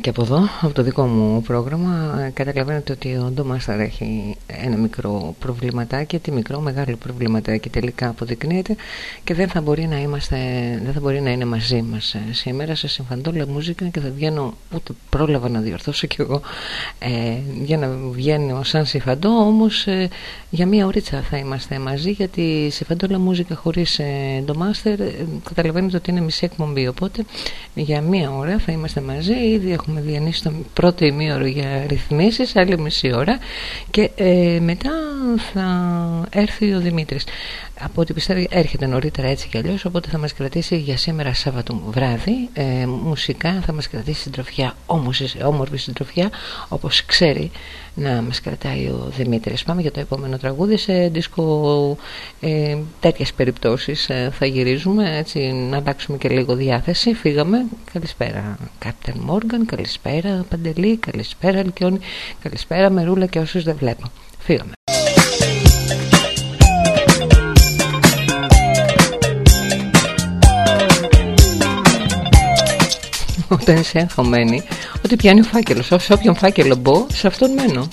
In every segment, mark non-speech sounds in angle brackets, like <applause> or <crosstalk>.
Και από εδώ, από το δικό μου πρόγραμμα, καταλαβαίνετε ότι ο Ντομάσταρ έχει ένα μικρό προβληματάκι, τι μικρό, μεγάλο προβληματάκι τελικά αποδεικνύεται και δεν θα μπορεί να, είμαστε, δεν θα μπορεί να είναι μαζί μας ε, σήμερα. Σε συμφαντόλα μουσικά και θα βγαίνω, ούτε πρόλαβα να διορθώσω κι εγώ, ε, για να βγαίνω σαν συμφαντό, όμως ε, για μία ωρίτσα θα είμαστε μαζί γιατί συμφαντόλα μουσικά χωρίς ε, Ντομάστερ. Καταλαβαίνετε ότι είναι μισή εκπομπή, οπότε για μία ώρα θα είμαστε μαζί, ήδη έχουμε διανύσει το πρώτο ημίωρο για ρυθμίσεις, άλλη μισή ώρα και ε, μετά θα έρθει ο Δημήτρης. Από ό,τι πιστεύω έρχεται νωρίτερα έτσι κι αλλιώς, οπότε θα μας κρατήσει για σήμερα Σάββατο βράδυ. Ε, μουσικά θα μας κρατήσει συντροφιά, όμως όμορφη συντροφιά, όπως ξέρει να μας κρατάει ο Δημήτρης. Πάμε για το επόμενο τραγούδι σε δίσκο ε, τέτοιες περιπτώσεις ε, θα γυρίζουμε έτσι να αλλάξουμε και λίγο διάθεση. Φύγαμε. Καλησπέρα Κάπτερ Μόργαν, καλησπέρα Παντελή, καλησπέρα Αλκιόνι, καλησπέρα Μερούλα και όσους δεν βλέπω. Φύγαμε. όταν είσαι αγχωμένη, ότι πιάνει ο φάκελος. Σε όποιον φάκελο μπω, σε αυτόν μένω.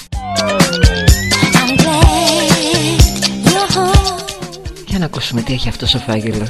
Για να ακούσουμε τι έχει αυτός ο φάκελος.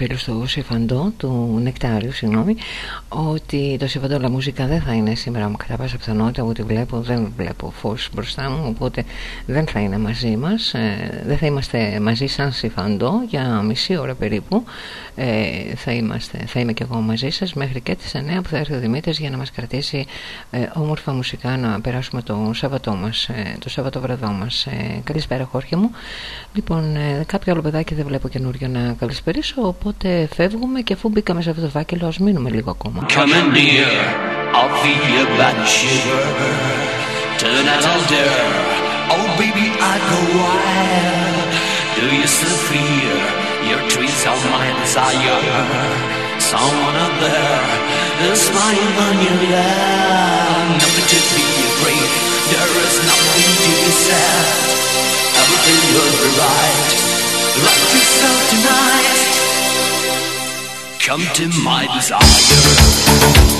Φίλους του Σιφαντό, του Νεκτάριου, συγγνώμη, ότι το Σιφαντό La Μουσικά δεν θα είναι σήμερα μου κατά πάσα πιθανότητα, ούτε βλέπω, δεν βλέπω φως μπροστά μου, οπότε δεν θα είναι μαζί μας, ε, δεν θα είμαστε μαζί σαν Σιφαντό για μισή ώρα περίπου, ε, θα, είμαστε, θα είμαι και εγώ μαζί σας μέχρι και τις 9 που θα έρθει ο Δημήτρης για να μας κρατήσει ε, όμορφα μουσικά να περάσουμε το Σάββατό μας, ε, το Σάββατο βραδό μας. Ε, καλησπέρα Χόρχε μου. Λοιπόν, ε, κάποιο άλλο παιδάκι δεν βλέπω καινούριο να καλησπερίσω, οπότε φεύγουμε και αφού μπήκαμε σε αυτό το φάκελο, ας μείνουμε λίγο ακόμα. Come in near, I'll feel you back shiver Turn out all dare, oh baby I go wild Do you still fear your trees are my desire Someone up there is spying on your love Nothing to be afraid, there is nothing to be said be right. Rock yourself tonight. Come to my desire.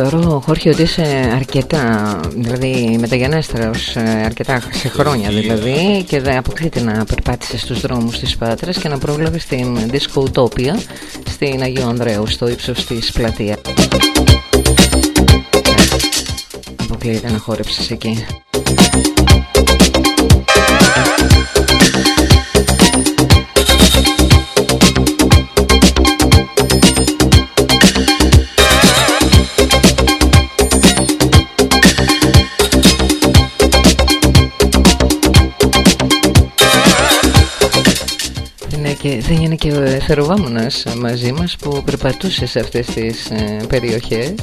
Θεωρώ, Χόρχη, ότι είσαι αρκετά, δηλαδή μεταγενέστερος ε, αρκετά σε χρόνια δηλαδή και δεν αποκλείται να περπάτησες στους δρόμους της Πάτρας και να πρόλαβες την Disco Utopia στην Αγίου Ανδρέου, στο ύψος της πλατεία. Αποκλείται να χόρεψες εκεί. Και δεν είναι και ο θεροβάμωνας μαζί μας που περπατούσε σε αυτές τις ε, περιοχές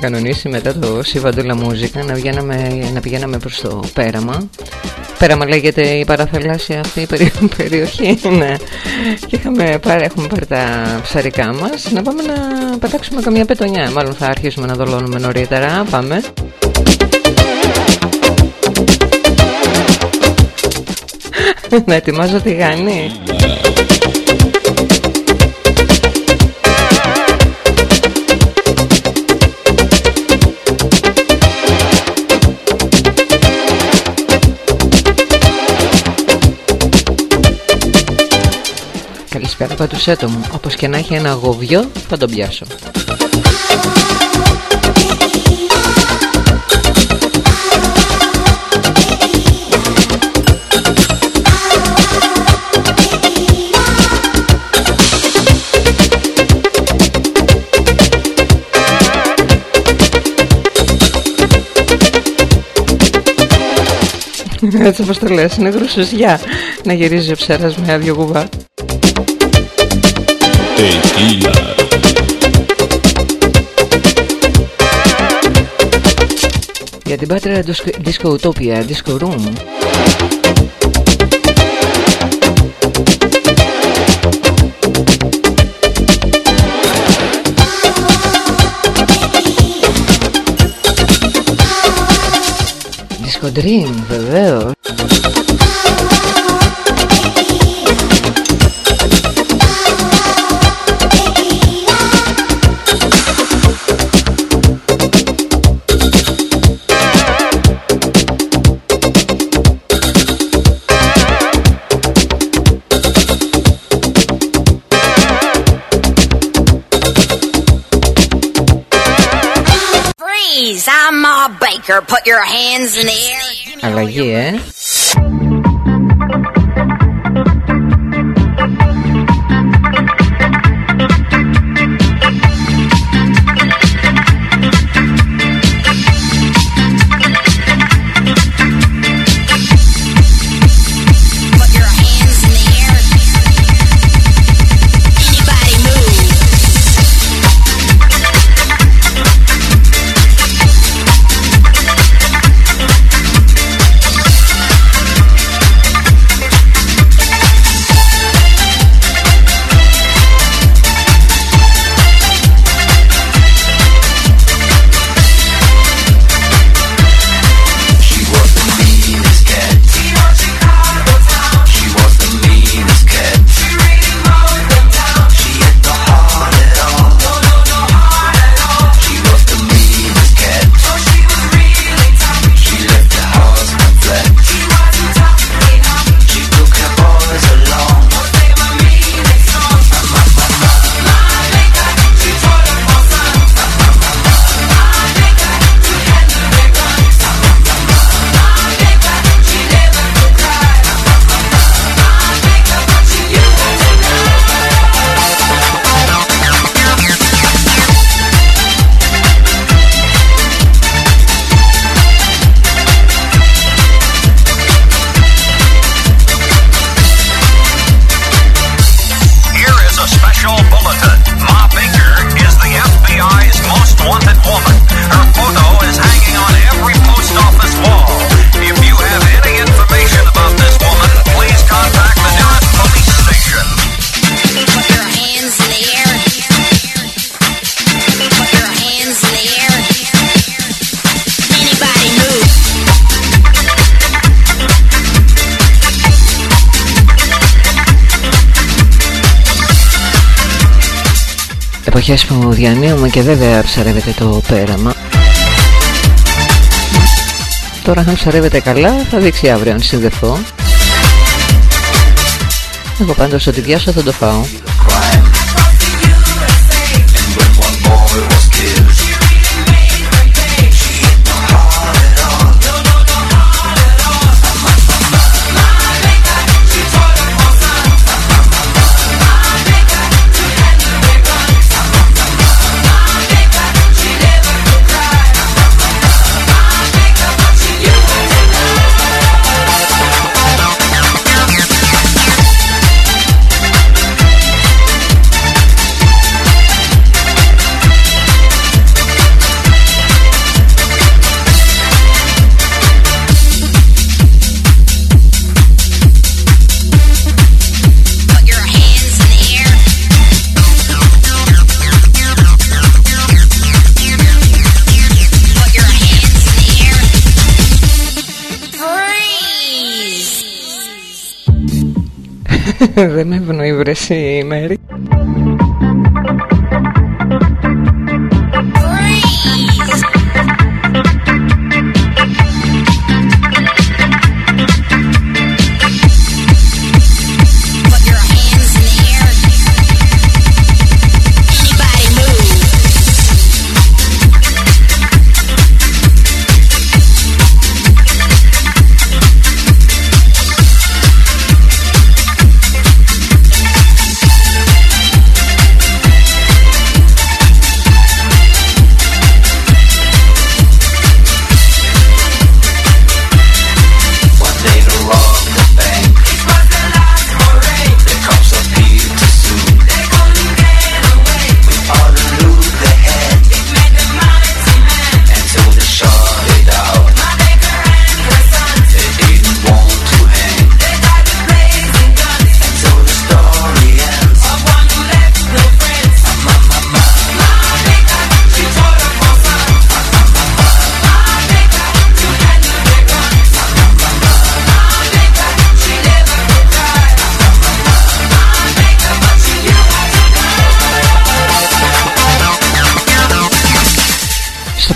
κανονίσει μετά το Σιβαντούλα Μούζικα να, να πηγαίναμε προς το Πέραμα. Πέραμα λέγεται η παραθαλάσσια αυτή η <laughs> περιοχή ναι. Και είχαμε πάρει, έχουμε πάρει τα ψαρικά μας. Να πάμε να πετάξουμε καμία πετονιά. Μάλλον θα αρχίσουμε να δολώνουμε νωρίτερα. Πάμε. <laughs> Να ετοιμάζω τη γάνη Καλησπέρα πατουσέτο μου Όπως και να έχει ένα γοβιό θα τον πιάσω Έτσι όπως το λες, είναι γρουσουζιά να γυρίζεις ο ψέρας με άδειο κουβά. Tequila. Για την Πάτρα Disco Utopia, Disco Room. Disco Dream, βεβαίως. Baker, put your hands in the air. Αλλαγή, ε. Εποχές που διανύουμε και βέβαια ψαρεύεται το πέραμα. Τώρα αν ψαρεύεται καλά θα δείξει αύριο αν συνδεθώ. Εγώ πάντως ότι διάσω θα το φάω <laughs> Δεν με ευνοεί βρεσί Μέρη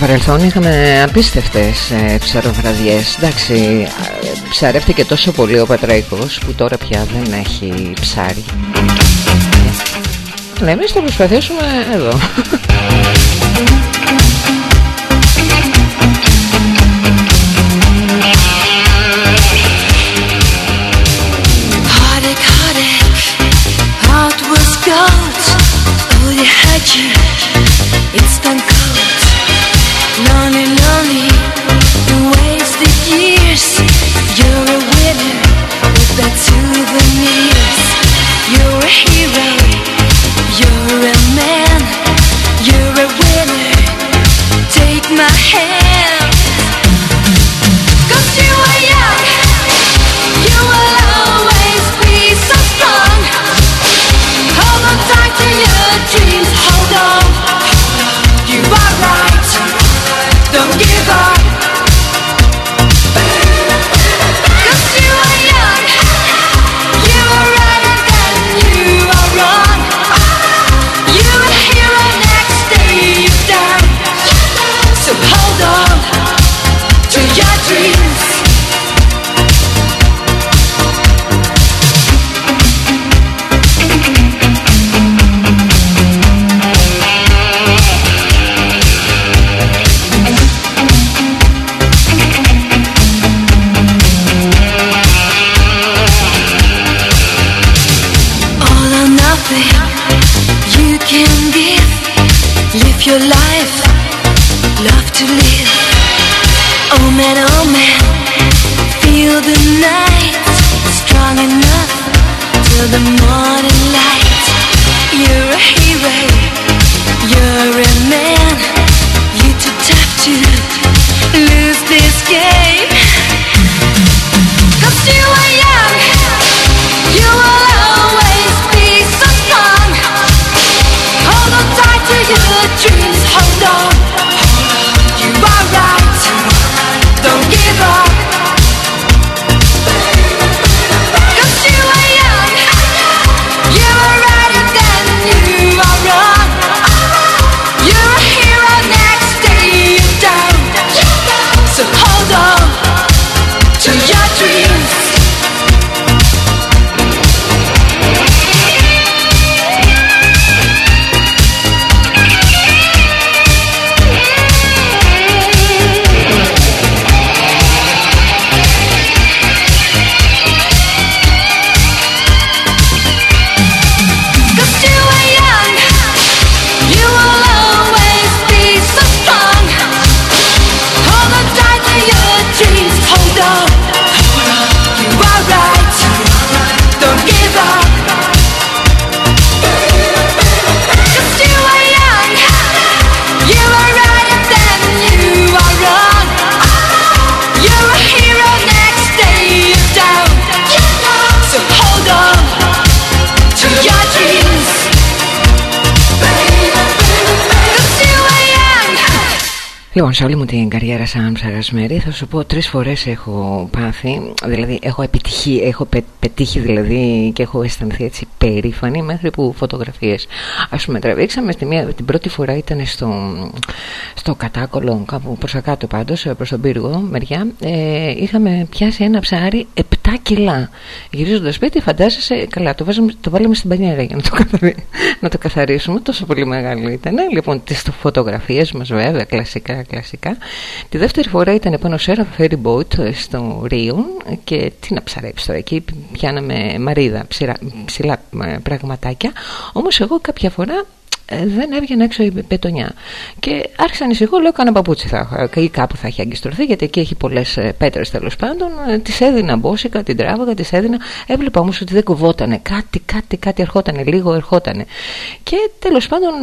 παρελθόν είχαμε απίστευτες ε, ψαροβραδιές. Εντάξει, ψαρεύτηκε τόσο πολύ ο Πατραϊκός που τώρα πια δεν έχει ψάρι. Αλλά εμείς θα προσπαθήσουμε εδώ Λοιπόν, σε όλη μου την καριέρα σαν ψαγασμέρι θα σου πω τρεις φορές έχω πάθει, δηλαδή έχω επιτυχεί, έχω πετύχει δηλαδή και έχω αισθανθεί έτσι περήφανη μέχρι που φωτογραφίες. Ας πούμε τραβήξαμε τη μία, την πρώτη φορά ήταν στο, στο κατάκολο κάπου προς τα κάτω πάντως, προς τον πύργο μεριά, ε, είχαμε πιάσει ένα ψάρι 7 κιλά. Γυρίζοντας σπίτι φαντάζεσαι, καλά το, βάζαμε, το βάλαμε στην πανιέρα για να το, να το καθαρίσουμε, τόσο πολύ μεγάλο ήταν. Λοιπόν, τις φωτογραφίες μας βέβαια, κλασικά κλασικά. Τη δεύτερη φορά ήταν πάνω σε ένα ferry boat στο Ρίο και τι να ψαρέψει τώρα. Εκεί πιάναμε μαρίδα, ψηλά, ψηλά πραγματάκια. Όμως εγώ κάποια φορά ε, δεν έβγαινε έξω η πετονιά. Και άρχισα να ανησυχώ, λέω κανένα παπούτσι θα έχω ή κάπου θα έχει αγκιστρωθεί, γιατί εκεί έχει πολλές ε, πέτρες τέλος πάντων. Ε, τη έδινα μπόσικα, την τράβαγα, τη έδινα. Έβλεπα όμως ότι δεν κουβότανε. Κάτι, κάτι, κάτι ερχότανε, λίγο ερχότανε. Και τέλος πάντων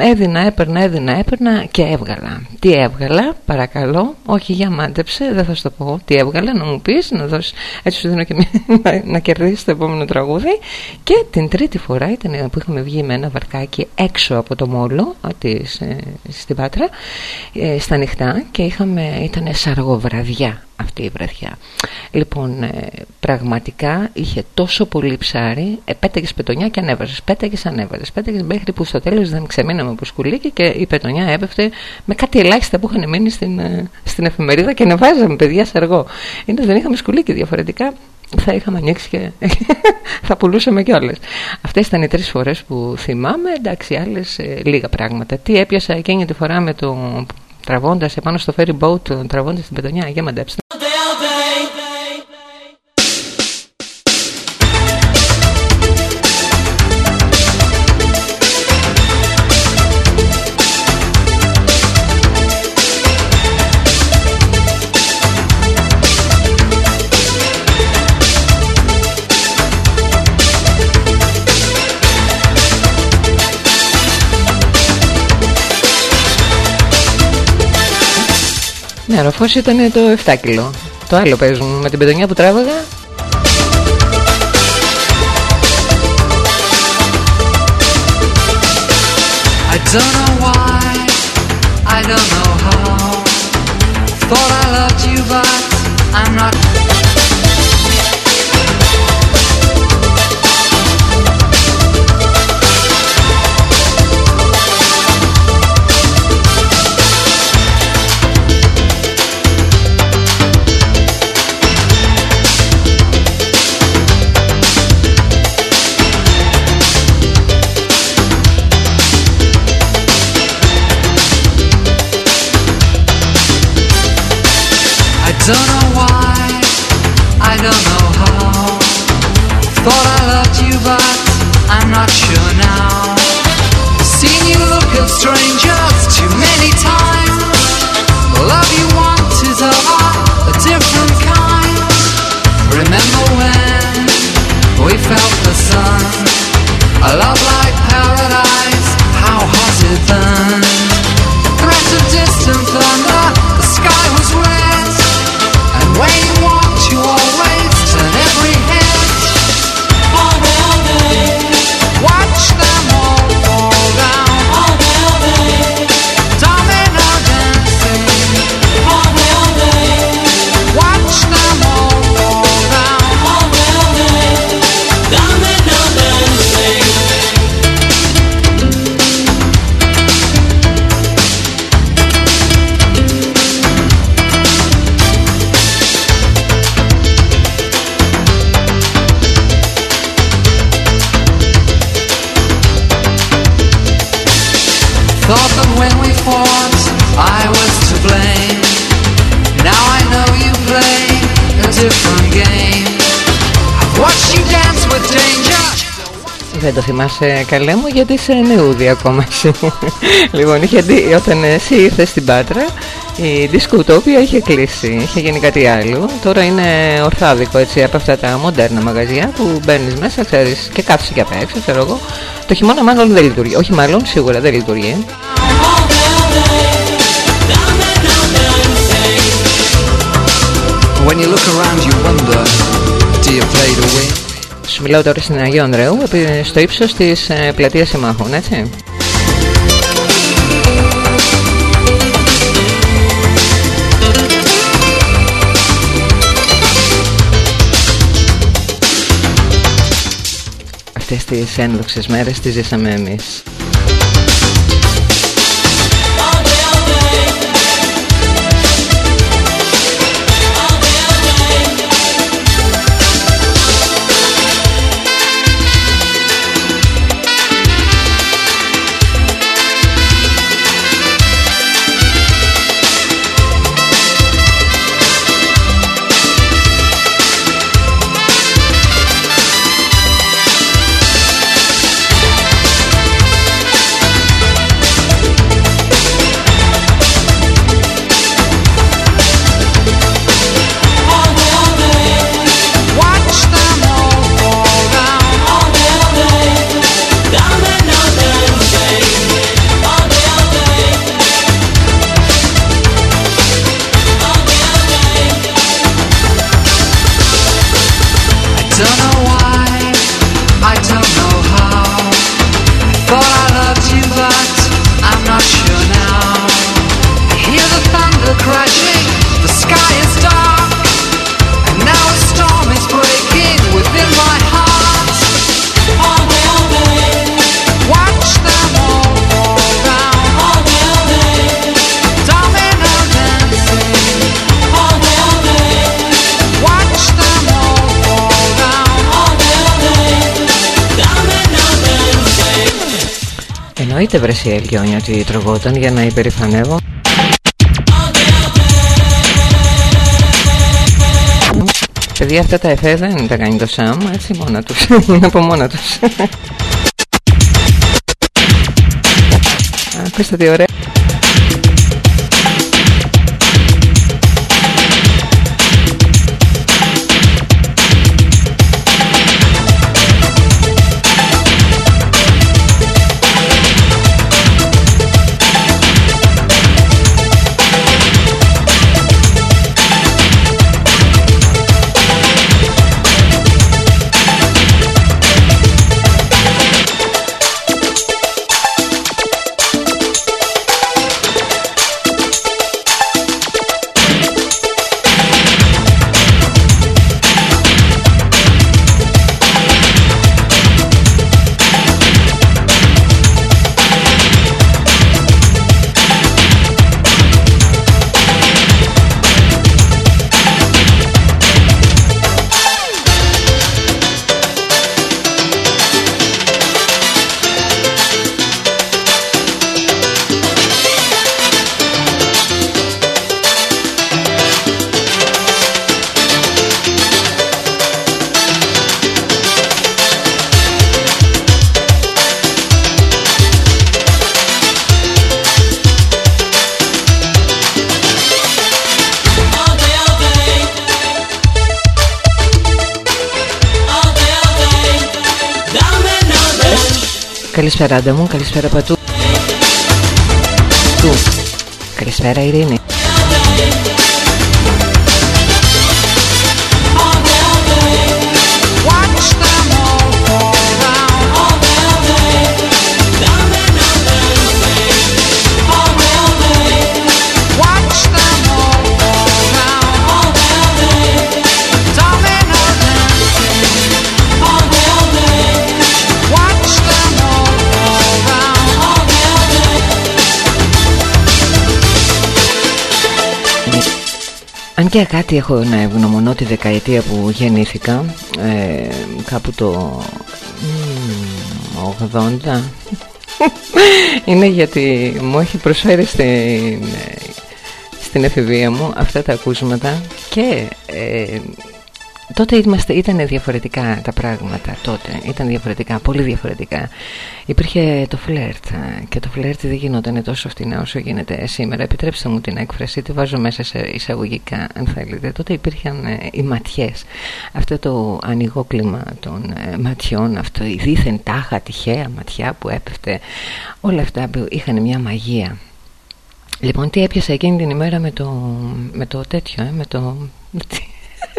έδινα, έπαιρνα, έδινα, έπαιρνα και έβγαλα. Τι έβγαλα, παρακαλώ, όχι για μάντεψε, δεν θα σου το πω τι έβγαλα, να μου πεις, να δώσεις. Έτσι σου δίνω και <laughs> να, να κερδίσεις το επόμενο τραγούδι. Και την τρίτη φορά ήταν που είχαμε βγει με ένα βαρκάκι έξω έξω από το μόλο της, ε, στην Πάτρα ε, στα νυχτά και είχαμε, ήταν σαργοβραδιά αυτή η βραδιά. Λοιπόν ε, πραγματικά είχε τόσο πολύ ψάρι ε, πέταγες πετονιά και ανέβαζες πέταγες ανέβαζες πέταγες μέχρι που στο τέλος δεν ξεμείναμε από σκουλίκι και η πετονιά έπεφτε με κάτι ελάχιστα που είχαν μείνει στην, στην εφημερίδα και ανεβάζαμε παιδιά σαργό είναι δεν είχαμε σκουλίκι διαφορετικά θα είχαμε ανοίξει και <laughs> θα πουλούσαμε κιόλας. Αυτές ήταν οι τρεις φορές που θυμάμαι, εντάξει άλλες ε, λίγα πράγματα. Τι έπιασα εκείνη τη φορά με το τραβώντας επάνω στο ferry boat, τραβώντας την πετονιά, για μαντέψτε. Ναι, ροφός ήταν το 7 κιλό. Το άλλο παίζουν με την πεντονιά που τράβαγα. I don't know why, I don't know how Thought I loved you but I'm not Don't know why, I don't know how. Thought I loved you, but I'm not sure now. Seen you Δεν το θυμάσαι καλέ μου γιατί είσαι νεούδη ακόμα εσύ. Λοιπόν είχε δει όταν εσύ ήρθες στην Πάτρα η δισκοτόπια είχε κλείσει, είχε γίνει κάτι άλλο. Τώρα είναι ορθάδικο έτσι από αυτά τα μοντέρνα μαγαζιά που μπαίνεις μέσα ξέρεις και κάθεσαι και απ' έξω ξέρω εγώ. Το χειμώνα μάλλον δεν λειτουργεί, όχι μάλλον σίγουρα δεν λειτουργεί. When you look around you wonder, do you play to win? μιλάω τώρα στην Αγία Ανδρεού, στο ύψος της ε, πλατείας Συμμάχων, έτσι. Αυτές τις ένδοξες μέρες τις ζήσαμε εμείς. Εννοείται βρεσί Ελγιόνια ότι τρογόταν για να υπερηφανεύω. Παιδιά αυτά τα εφέ δεν τα κάνει το Σαμ έτσι μόνα τους. <laughs> Είναι από μόνα τους. <laughs> Ακούστε τι ωραία Καλησπέρα Άντα μου, καλησπέρα Πατού. Καλησπέρα Ειρήνη Αν και κάτι έχω να ευγνωμονώ τη δεκαετία που γεννήθηκα ε, Κάπου το 80 Είναι γιατί μου έχει προσφέρει στην, στην εφηβεία μου αυτά τα ακούσματα Και ε, τότε είμαστε, ήταν διαφορετικά τα πράγματα τότε ήταν διαφορετικά, πολύ διαφορετικά. Υπήρχε το φλερτ και το φλερτ δεν γινόταν τόσο φτηνά όσο γίνεται σήμερα. Επιτρέψτε μου την έκφραση τη βάζω μέσα σε εισαγωγικά αν θέλετε. Τότε υπήρχαν ε, οι ματιές. Αυτό το ανοιγόκλημα των ε, ματιών αυτό η δίθεν τάχα τυχαία ματιά που έπεφτε όλα αυτά που είχαν μια μαγεία. Λοιπόν, τι έπιασα εκείνη την ημέρα με το, με το τέτοιο, ε, με το... <laughs>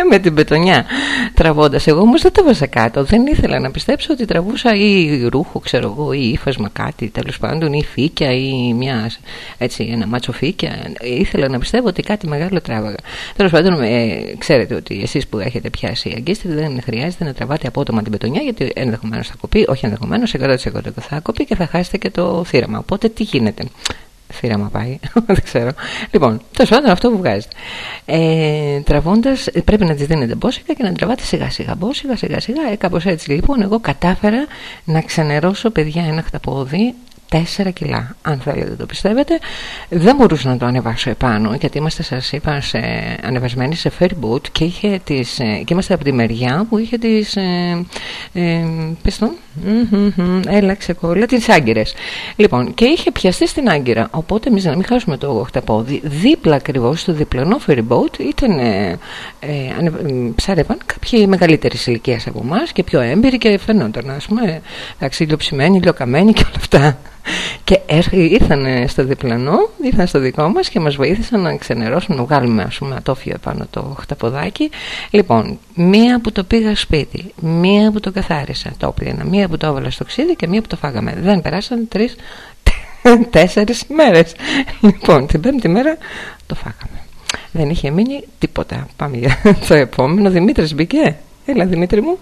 με την πετονιά τραβώντας. Εγώ όμως δεν το βάζα κάτω. Δεν ήθελα να πιστέψω ότι τραβούσα ή ρούχο, ξέρω εγώ, ή ύφασμα κάτι τέλος πάντων, ή φύκια, ή μια, έτσι, ένα μάτσο φύκια. Ήθελα να πιστεύω ότι κάτι μεγάλο τράβαγα. Τέλος πάντων, ε, ξέρετε ότι εσείς που έχετε πιάσει αγκίστρι δεν χρειάζεται να τραβάτε απότομα την πετονιά, γιατί ενδεχομένως θα κοπεί, όχι ενδεχομένως, 100% θα κοπεί και θα χάσετε και το θύραμα. Οπότε τι γίνεται; Θύραμα πάει, <laughs> δεν ξέρω. Λοιπόν, τέλος πάντων αυτό που βγάζετε. Ε, Τραβώντας, πρέπει να της δίνετε μπόσικα και να τραβάτε σιγά σιγά. Μπόσικα, σιγά σιγά. Ε, Κάπως έτσι λοιπόν, εγώ κατάφερα να ξενερώσω παιδιά ένα χταπόδι 4 κιλά, αν θέλετε το πιστεύετε. Δεν μπορούσα να το ανεβάσω επάνω, γιατί είμαστε, σας είπα, σε, ανεβασμένοι σε ferry boat και, είχε τις, ε, και είμαστε από τη μεριά που είχε τις, ε, ε, πες το, έλα ξεκόλλα, τις άγκυρες. Λοιπόν, και είχε πιαστεί στην άγκυρα, οπότε εμείς να μην χάσουμε το χταπόδι, δίπλα ακριβώς στο διπλανό ferry boat ήταν, ε, ε, ψάρευαν κάποιοι μεγαλύτερη ηλικία από εμάς και πιο έμπειροι και φαινόταν, ας πούμε, εντάξει, ηλιοψημένοι, ηλιοκαμένοι και όλα αυτά και ήρθαν στο διπλανό, ήρθαν στο δικό μας και μας βοήθησαν να ξενερώσουν, να βγάλουμε ας πούμε ατόφιο πάνω το χταποδάκι. Λοιπόν, μία που το πήγα σπίτι, μία που το καθάρισα, το όπλινα, μία που το έβαλα στο ξύδι και μία που το φάγαμε. Δεν περάσαν τρεις, <laughs> τέσσερις μέρες. Λοιπόν, την πέμπτη μέρα το φάγαμε. Δεν είχε μείνει τίποτα. Πάμε για το επόμενο. Δημήτρης μπήκε. Έλα Δημήτρη μου.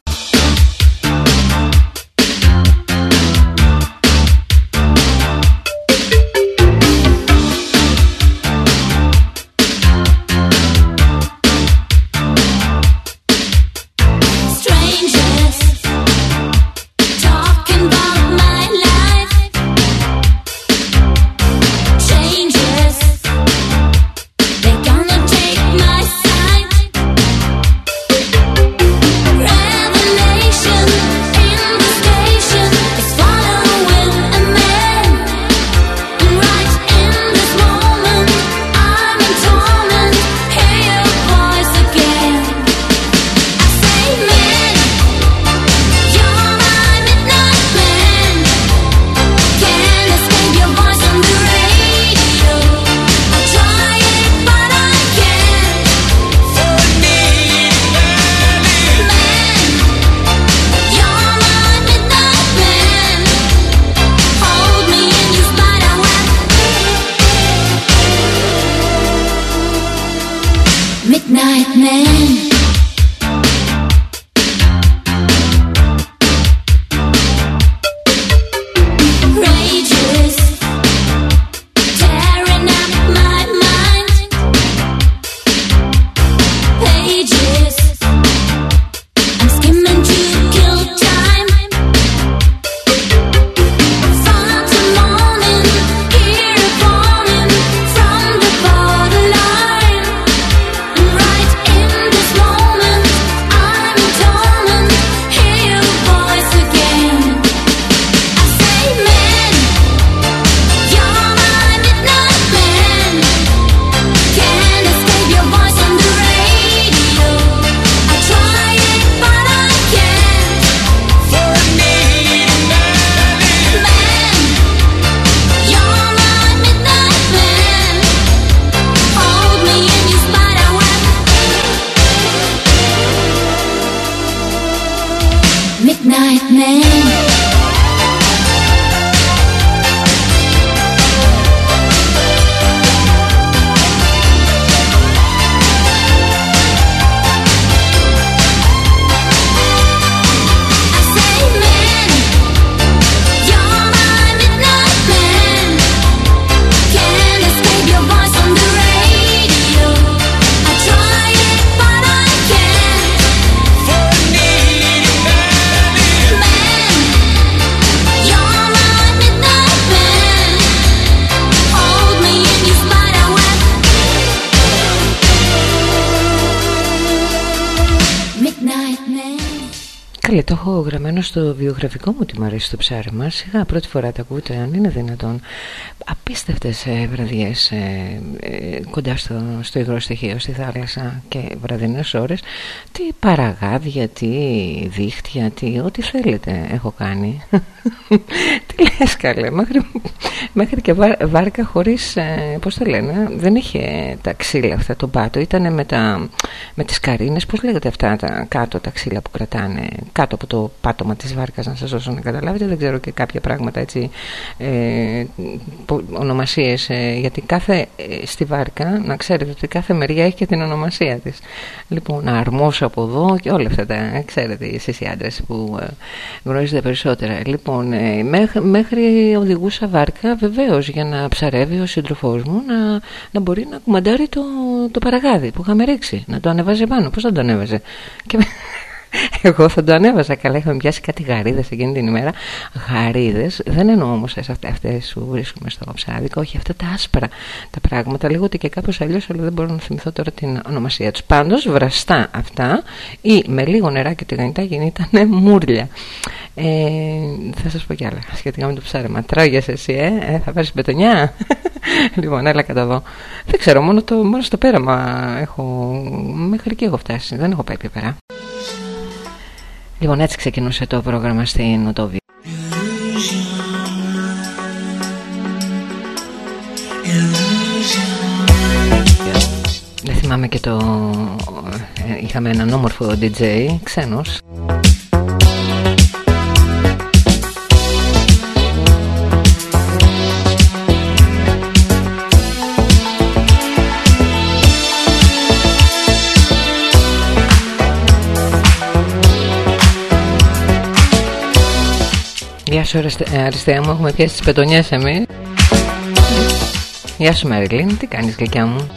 Έχω γραμμένο στο βιογραφικό μου τι μου αρέσει το ψάρεμα. Σιγά πρώτη φορά τα ακούτε, αν είναι δυνατόν. Απίστευτες ε, βραδιές ε, ε, κοντά στο, στο υγρό στη θάλασσα και βραδινές ώρες. Τι παραγάδια, τι δίχτυα, τι ό,τι θέλετε έχω κάνει. <laughs> τι λες καλέ, μέχρι, μέχρι και βάρκα χωρίς, ε, πώς το λένε, δεν είχε τα ξύλα αυτά το πάτο. Ήταν με, τα, με τις καρίνες, πώς λέγεται αυτά τα κάτω τα ξύλα που κρατάνε κάτω από το πάτωμα της βάρκας να σας δώσω να καταλάβετε. Δεν ξέρω και κάποια πράγματα έτσι ε, ονομασίες ε, γιατί κάθε ε, στη βάρκα να ξέρετε ότι κάθε μεριά έχει και την ονομασία της. Λοιπόν αρμός από εδώ και όλα αυτά τα ε, ξέρετε εσείς οι άντρες που ε, γνωρίζετε περισσότερα. Λοιπόν ε, μέχρι, μέχρι οδηγούσα βάρκα βεβαίως για να ψαρεύει ο σύντροφός μου να, να μπορεί να κουμαντάρει το, το παραγάδι που είχαμε ρίξει να το ανεβάζει πάνω. Πώς θα το ανέβαζε; Και εγώ θα το ανέβαζα καλά. Είχαμε πιάσει κάτι γαρίδες εκείνη την ημέρα. Γαρίδες, δεν εννοώ όμως αυτές που βρίσκουμε στο ψάδικο, όχι αυτά τα άσπρα τα πράγματα. Λέγονται και κάπως αλλιώς, αλλά δεν μπορώ να θυμηθώ τώρα την ονομασία τους. Πάντως, βραστά αυτά ή με λίγο νεράκι τηγανιτά ήταν μούρλια. Ε, θα σας πω κι άλλα σχετικά με το ψάρεμα. Τράγε εσύ, ε, ε θα πάρεις μπετονιά; <laughs> λοιπόν, έλα κατά εδώ. Δεν ξέρω, μόνο, το, μόνο στο πέραμα έχω. Μέχρι εκεί έχω φτάσει. Δεν έχω πάει πιο πέρα. Λοιπόν, έτσι ξεκινούσε το πρόγραμμα στην Οτόβιο. Δεν θυμάμαι και το... Ε, είχαμε έναν όμορφο DJ, ξένος. Γεια σου ε, Αριστεία μου, έχουμε πιάσει τις πετονιές εμείς. Γεια σου Μαριλίν, τι κάνεις γλυκιά μου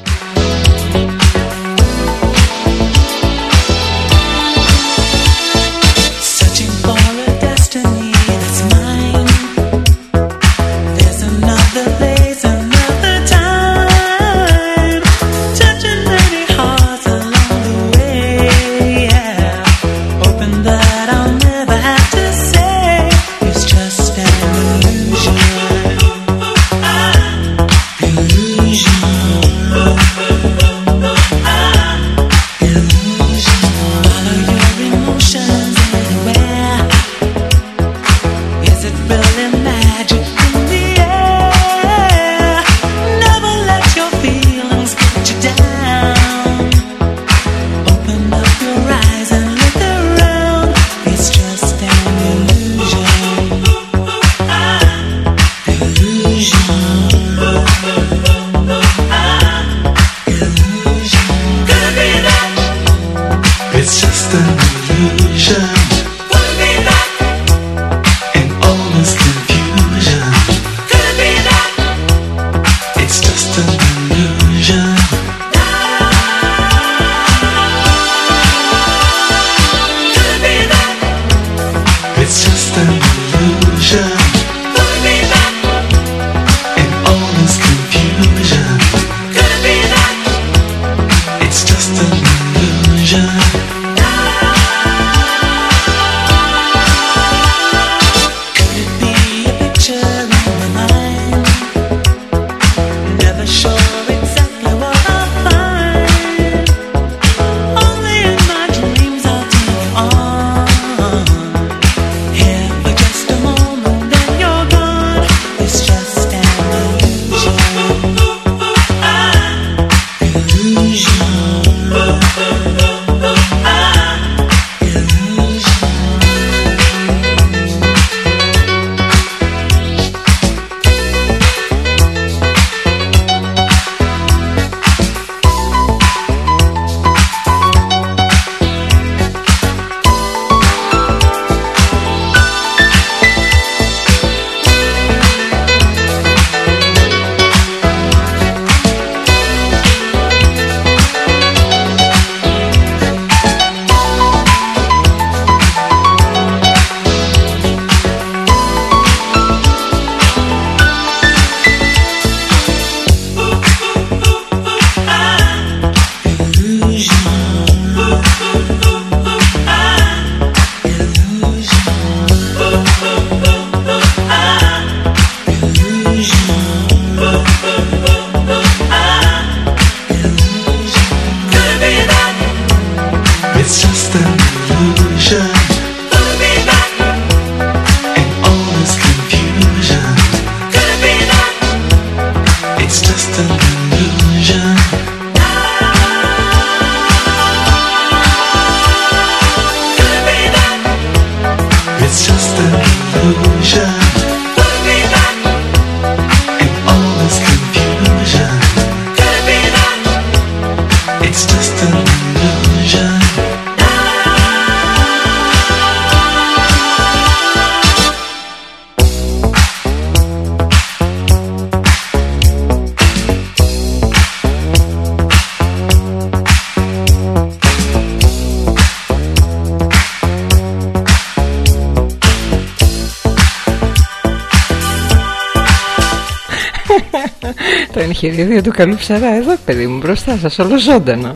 εγχειρίδιο του καλού ψαρά. Εδώ παιδί μου μπροστά σας όλο ζώντανο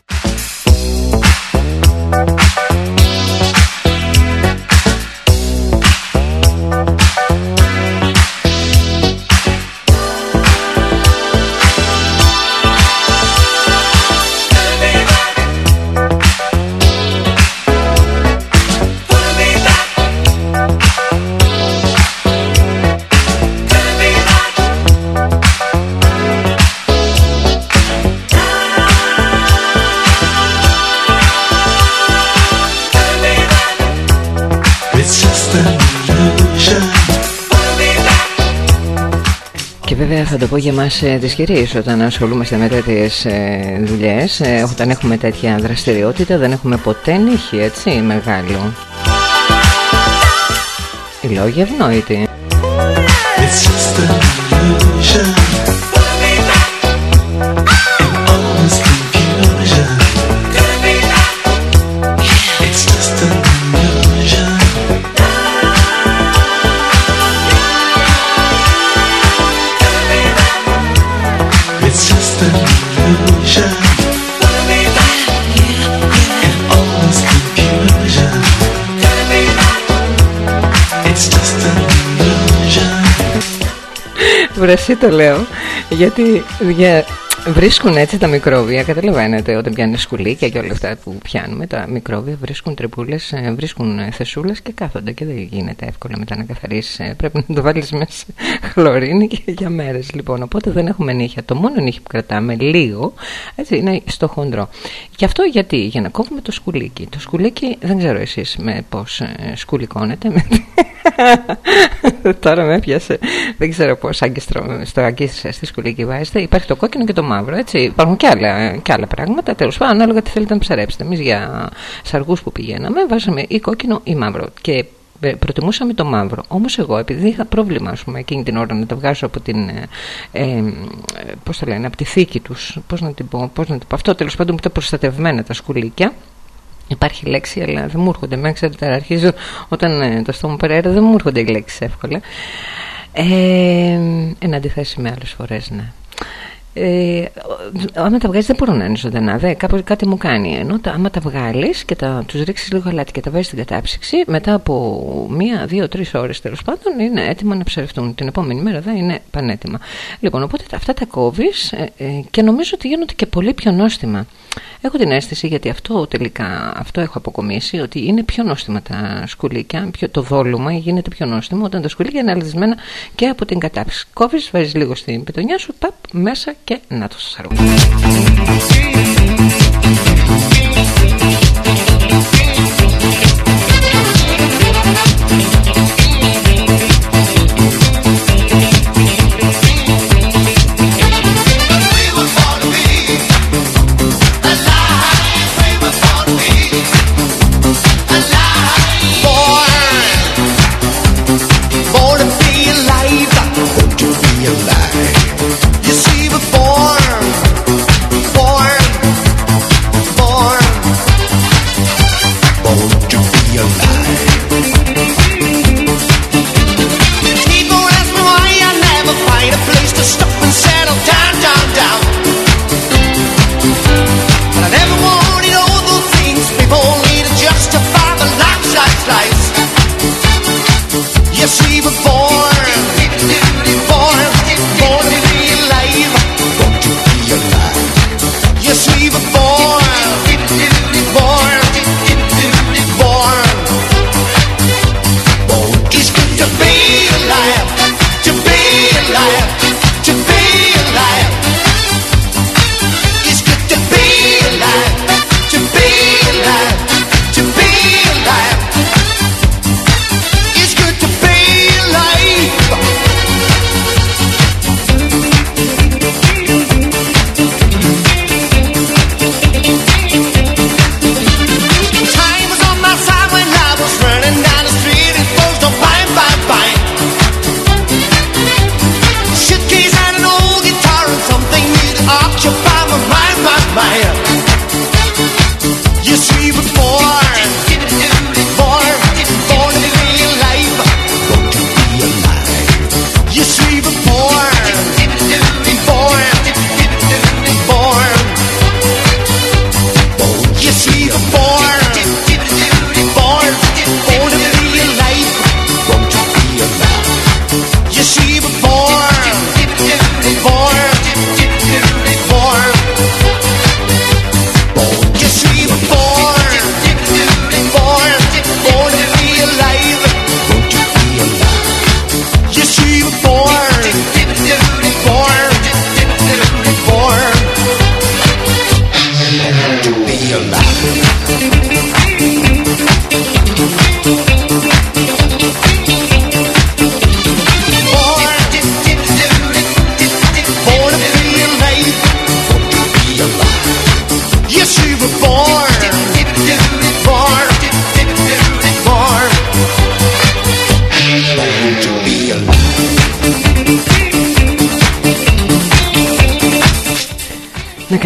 θα το πω για μας ε, τις κυρίες όταν ασχολούμαστε με τέτοιες ε, δουλειές ε, όταν έχουμε τέτοια δραστηριότητα δεν έχουμε ποτέ νύχη έτσι μεγάλο. Οι λόγοι ευνόητοι Βρεσί το λέω Γιατί για, βρίσκουν έτσι τα μικρόβια Καταλαβαίνετε όταν πιάνουν σκουλίκια και όλα αυτά που πιάνουμε Τα μικρόβια βρίσκουν τρεπούλες ε, Βρίσκουν θεσούλες και κάθονται Και δεν γίνεται εύκολα μετά να καθαρίσει ε, Πρέπει να το βάλεις μέσα <laughs> χλωρίνη και για μέρες λοιπόν Οπότε δεν έχουμε νύχια Το μόνο νύχι που κρατάμε λίγο έτσι, Είναι στο χοντρό Και αυτό γιατί Για να κόβουμε το σκουλίκι Το σκουλίκι δεν ξέρω εσείς με πώς ε, σκουλικώνεται <laughs> Τώρα με έπιασε. Δεν ξέρω πώς άγκιστρο στο αγκίστρο στη σκουλίκη βάζετε. Υπάρχει το κόκκινο και το μαύρο. Έτσι. Υπάρχουν και άλλα, και άλλα πράγματα. Τέλος πάντων, ανάλογα τι θέλετε να ψαρέψετε. Εμείς για σαργούς που πηγαίναμε, βάζαμε ή κόκκινο ή μαύρο. Και προτιμούσαμε το μαύρο. Όμως εγώ, επειδή είχα πρόβλημα, ας πούμε, εκείνη την ώρα να τα βγάζω από την. Ε, ε, πώς το λένε, από τη θήκη τους. Πώς να την πω, πώς να την πω. Αυτό τέλος πάντων που ήταν προστατευμένα τα σκουλίκια. Υπάρχει λέξη, αλλά δεν μου έρχονται. Με ξέρετε, αρχίζω όταν ε, το στόμα περαίρε, δεν μου έρχονται οι λέξεις εύκολα. Ε, εν αντιθέσει με άλλες φορές, ναι. Ε, άμα τα βγάζεις δεν μπορώ να είναι ζωντανά. Δε, κάπως, κάτι μου κάνει. Ενώ τα, άμα τα βγάλεις και τα, τους ρίξεις λίγο αλάτι και τα βάζεις στην κατάψυξη, μετά από μία, δύο, τρεις ώρες τέλος πάντων είναι έτοιμα να ψαρευτούν. Την επόμενη μέρα δεν είναι πανέτοιμα. Λοιπόν, οπότε αυτά τα κόβεις ε, ε, και νομίζω ότι γίνονται και πολύ πιο νόστιμα. Έχω την αίσθηση γιατί αυτό τελικά αυτό έχω αποκομίσει ότι είναι πιο νόστιμα τα σκουλίκια, πιο, το δόλωμα γίνεται πιο νόστιμο όταν τα σκουλίκια είναι αλυσμένα και από την κατάψυξη. Κόβεις, βάζεις λίγο στην πετονιά σου, παπ, μέσα και να το σας Born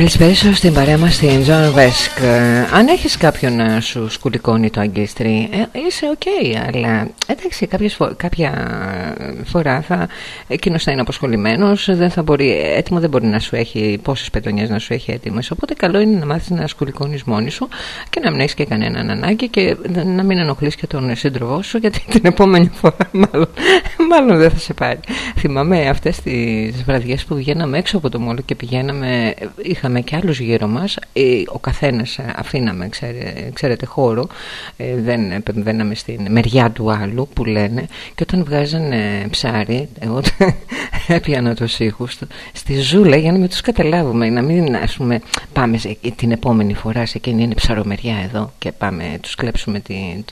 καλησπέρα σου στην παρέα μας στην John Βέσκ Αν έχεις κάποιον να σου σκουληκώνει το αγκίστρι ε, Είσαι οκ Αλλά εντάξει κάποιες φο κάποια φορά θα, Εκείνος θα είναι απασχολημένος Δεν θα μπορεί, έτοιμο δεν μπορεί να σου έχει Πόσες πετονιές να σου έχει έτοιμες. Οπότε καλό είναι να μάθεις να σκουληκώνεις μόνη σου Και να μην έχεις και κανέναν ανάγκη Και να μην ενοχλείς και τον σύντροφό σου Γιατί <laughs> την επόμενη φορά μάλλον, μάλλον δεν θα σε πάρει. Θυμάμαι αυτές τις βραδιές που βγαίναμε έξω από το μόλο Και πηγαίναμε είχαμε και άλλους γύρω μας. Ε, ο καθένας ε, αφήναμε ξέρετε χώρο. Ε, δεν επεμβαίναμε στην μεριά του άλλου που λένε. Και όταν βγάζανε ψάρι εγώ <laughs> έπιανα τους ήχους στη ζούλα για να μην τους καταλάβουμε να μην ας πούμε πάμε την επόμενη φορά σε εκείνη είναι ψαρομεριά εδώ και πάμε τους κλέψουμε την,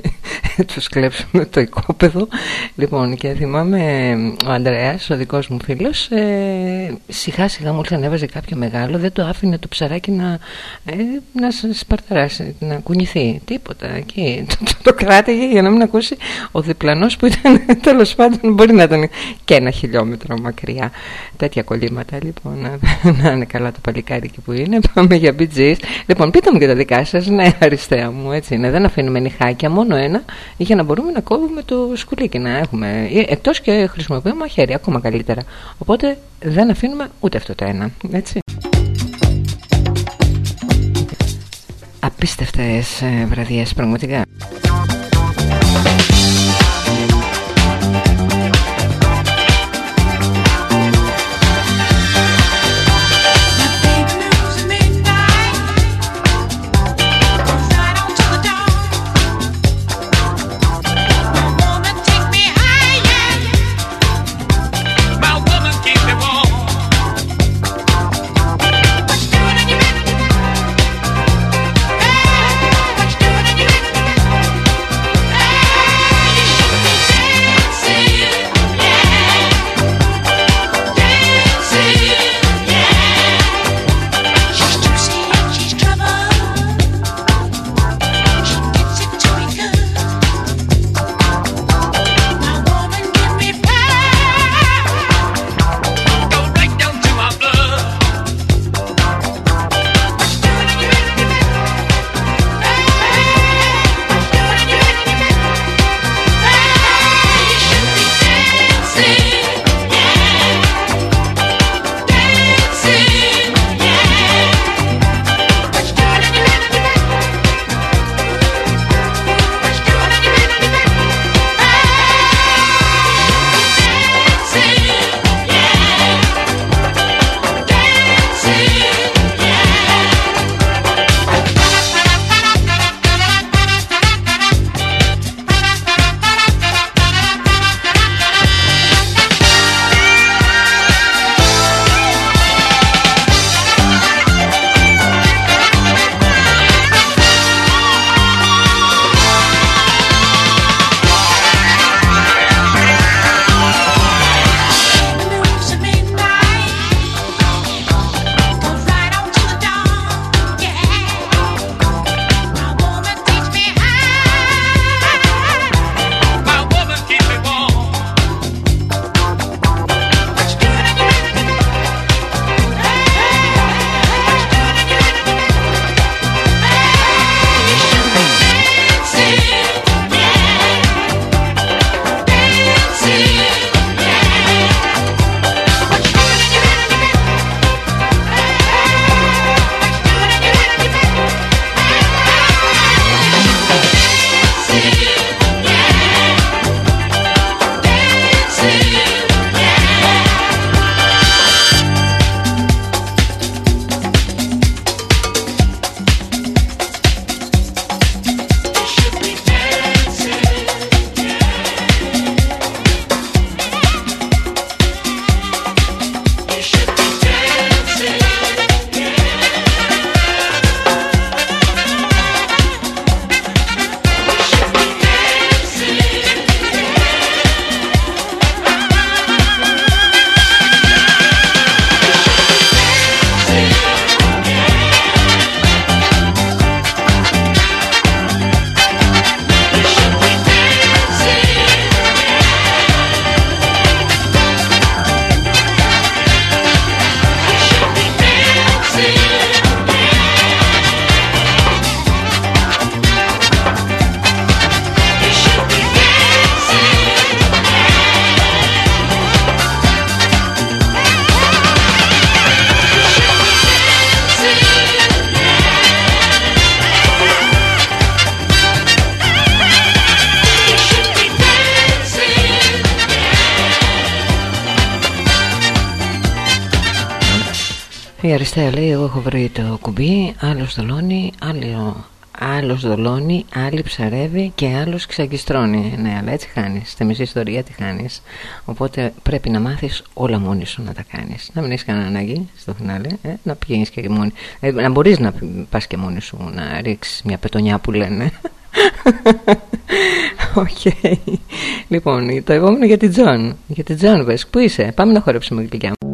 <laughs> τους κλέψουμε το οικόπεδο. Λοιπόν και θυμάμαι ο Ανδρέας ο δικός μου φίλος ε, σιγά σιγά μου ήρθε έβαζε κάποιο μεγάλο δεν το άφηνε το ψαράκι να, ε, να σπαρταράσει να κουνηθεί. Τίποτα εκεί. <laughs> Το, το, το κράτηγε για να μην ακούσει ο διπλανός που ήταν <laughs> τέλος πάντων μπορεί να ήταν και ένα χιλιόμετρο μακριά. Τέτοια κολλήματα λοιπόν να, <laughs> να είναι καλά το παλικάρι εκεί που είναι. Πάμε για BG's λοιπόν πείτε μου και τα δικά σας. Ναι αριστεία μου έτσι είναι. Δεν αφήνουμε νυχάκια μόνο ένα για να μπορούμε να κόβουμε το σκουλίκι να έχουμε. Ε, εκτός και χρησιμοποιούμε μαχαίρι ακόμα καλύτερα. Οπότε δεν αφήνουμε ούτε αυτό το ένα έτσι Απίστευτες ε, βραδιές πραγματικά κουμπί, άλλος δολώνει, άλλο Άλλος δολώνει, άλλη ψαρεύει και άλλος ξαγκιστρώνει Ναι, αλλά έτσι χάνεις. Στη μισή ιστορία τι χάνεις. Οπότε πρέπει να μάθεις όλα μόνη σου να τα κάνεις. Να μην έχεις κανένα ανάγκη στο φινάλε, ε, να πηγαίνεις και μόνη. Ε, να μπορείς να πας και μόνη σου να ρίξεις μια πετονιά που λένε. <laughs> Ok. Okay. Λοιπόν, το επόμενο για την Τζον. Για την Τζον, Βέσκ, πού είσαι; Πάμε να χορέψουμε γλυκιά μου.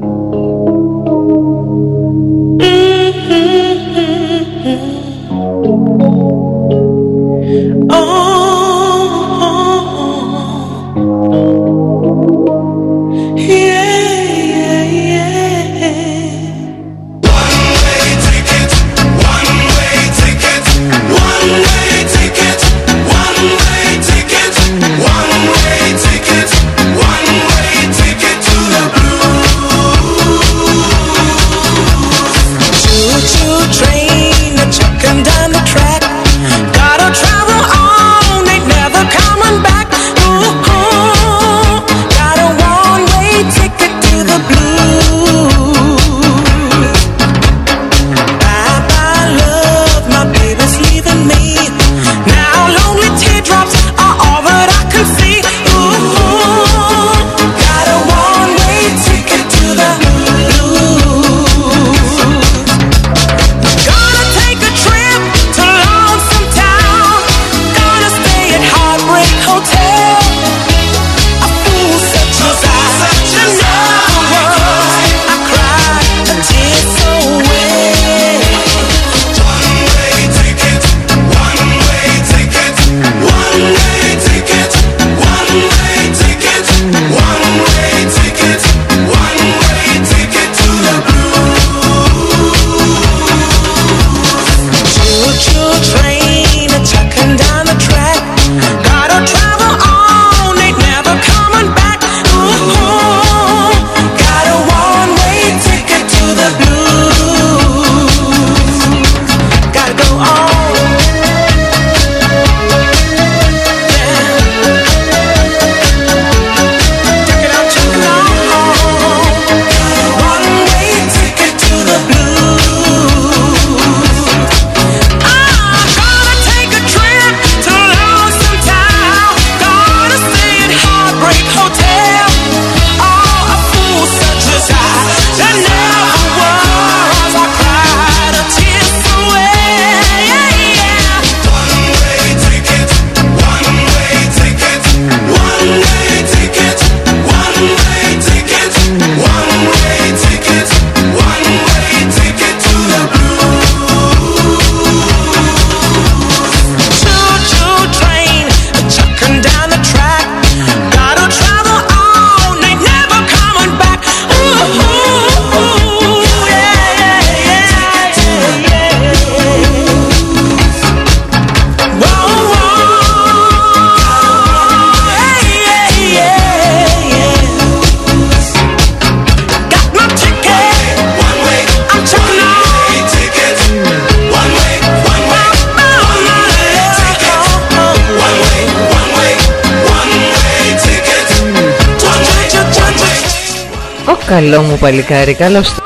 Καλό μου παλικάρι, καλώς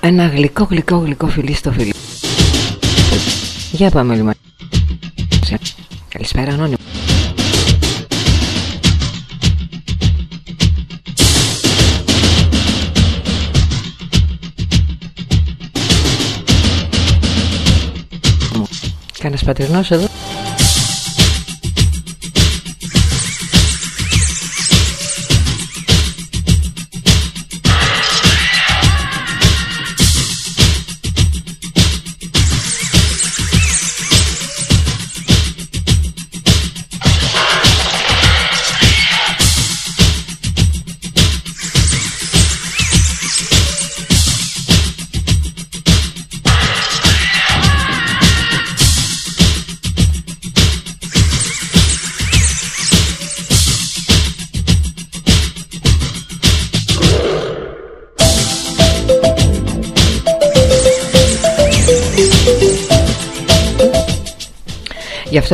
Ένα γλυκό γλυκό γλυκό φιλί στο φιλί. Για πάμε λοιπόν Καλησπέρα ανώνυμο Patrick Nosedo.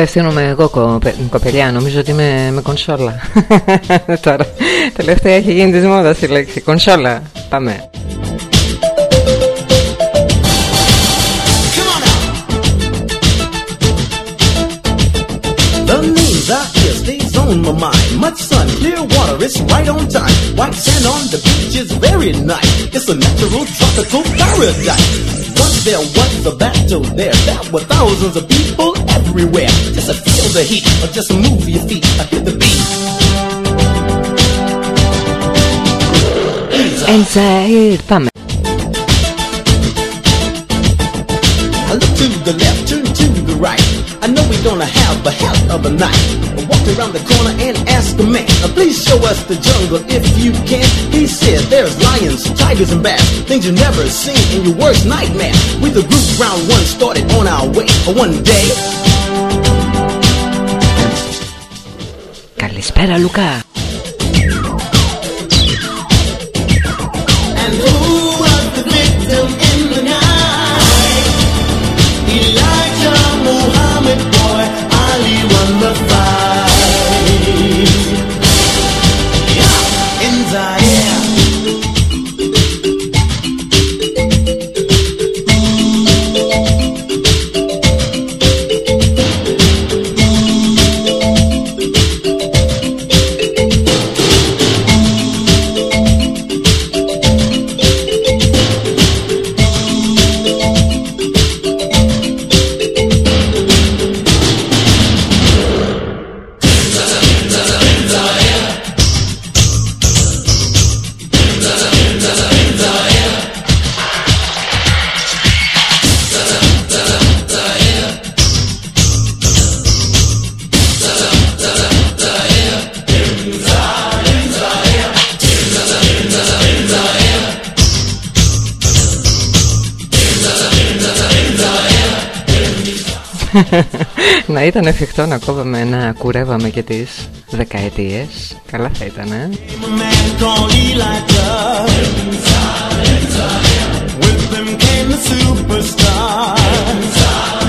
Εδώ Γι' αυτό ευθύνομαι εγώ κοπε, κοπελιά Νομίζω ότι είμαι με κονσόλα Τώρα τελευταία έχει γίνει της μόδας η λέξη Κονσόλα Πάμε The names I hear stays on my mind. Much sun, clear water, it's right on time. White sand on the beach is very nice. It's a natural tropical paradise. Once there was a battle there, there were thousands of people everywhere. Just to feel the heat, or just move your feet, I hit the beat. Enza Pam. I look to the left, turn to the right. I know we're gonna have a hell of a night I walk around the corner and ask the man, "Uh, please show us the jungle if you can. He said there's lions, tigers, and bears, things you never seen in your worst nightmare. We the group round one started on our way. One day, Καλησπέρα Λουκά Να ήταν εφικτό να κόβαμε να κουρεύαμε και τις δεκαετίες Καλά θα ήταν ε; A man called Elijah. With him came the superstar.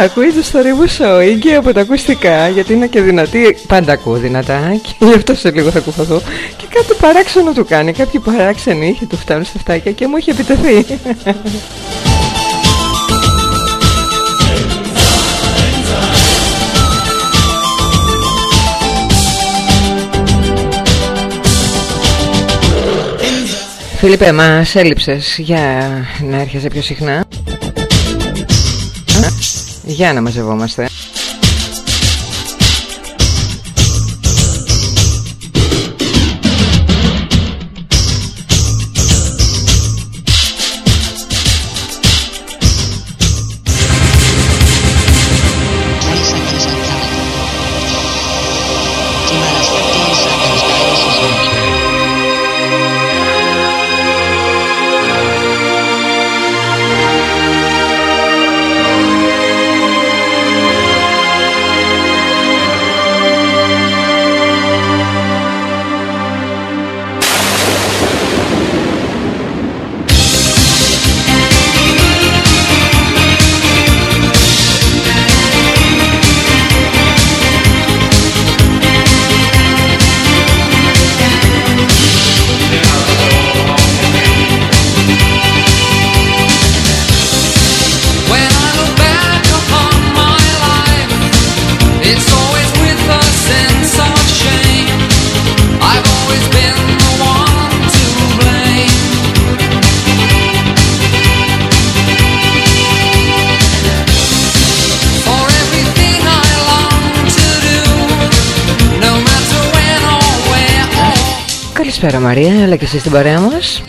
Ακούγεται στο ρημουσό Ίγκη από τα ακουστικά γιατί είναι και δυνατή πάντα ακούω δυνατά και γι' αυτό σε λίγο θα κουφαθώ και κάτι παράξενο του κάνει κάποιοι παράξενοι είχε του φτάνουν στα φτάκια και μου είχε επιτεθεί. Φίλιππε, μας έλειψες για να έρχεσαι πιο συχνά Για να μαζευόμαστε Καλησπέρα Μαρία, αλλά και εσύ στην παρέα μας.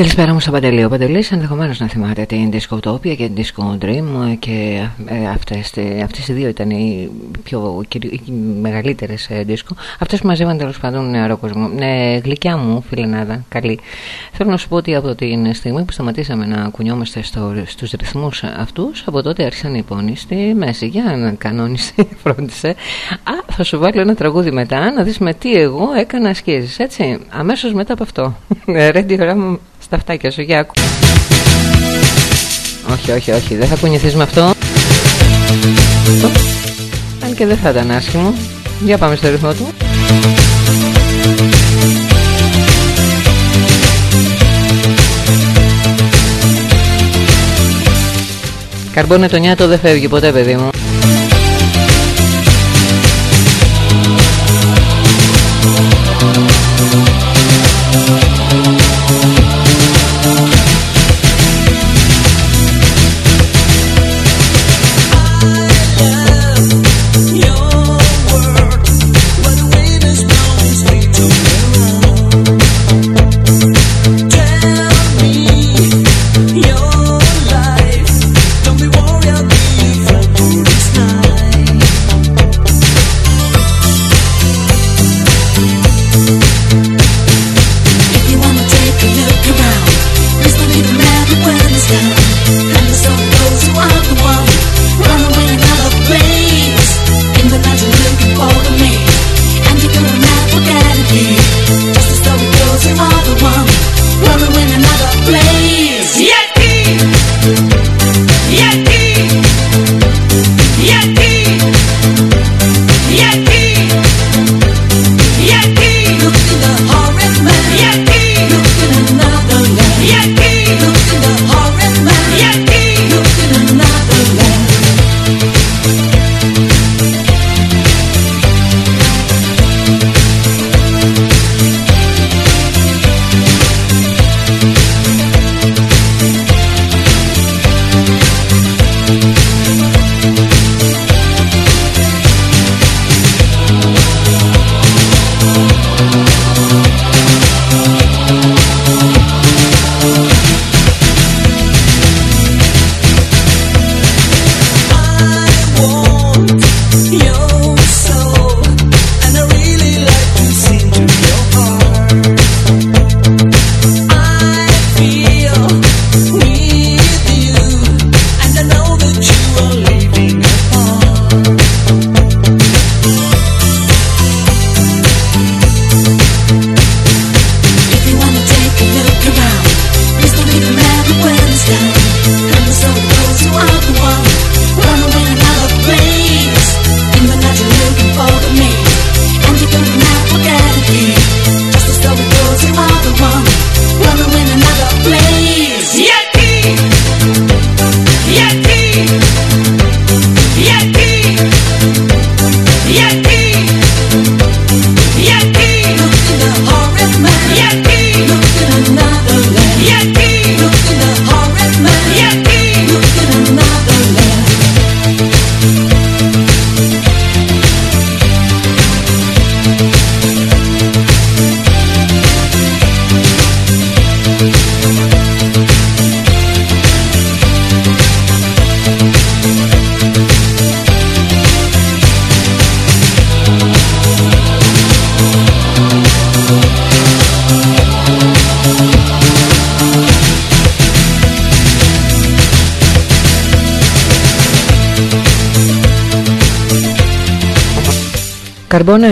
Καλησπέρα μου στο Παντελή. Ο Παντελής ενδεχομένως να θυμάται την Discotopia και την Disco Dream και ε, αυτές, αυτές οι δύο ήταν οι, πιο, οι μεγαλύτερες ε, disco. Αυτές που μαζεύαν τέλος πάντων νεαρό κόσμο. Ναι, γλυκιά μου φιλενάδα, καλή. Θέλω να σου πω ότι από την στιγμή που σταματήσαμε να κουνιόμαστε στο, στους ρυθμούς αυτούς, από τότε άρχισαν οι πόνοι στη μέση. Για να κανόνισε, <laughs> φρόντισε. Α, θα σου βάλω ένα τραγούδι μετά να δεις με τι εγώ έκανα ασκήσεις, έτσι. Αμέσως μετά από αυτό. <laughs> Ρέντι ώρα στα αυτάκια σου, για Όχι, όχι, όχι, δεν θα κουνηθείς με αυτό. Αν και δεν θα ήταν άσχημο. Για πάμε στο ρυθμό του. Καρμπόνε το νιάτο δεν φεύγει ποτέ παιδί μου. Yo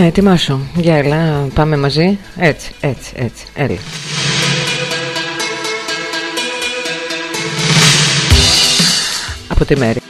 ετοιμάσου. Για έλα, πάμε μαζί. Έτσι, έτσι, έτσι. Έλα. Από τη μέρη.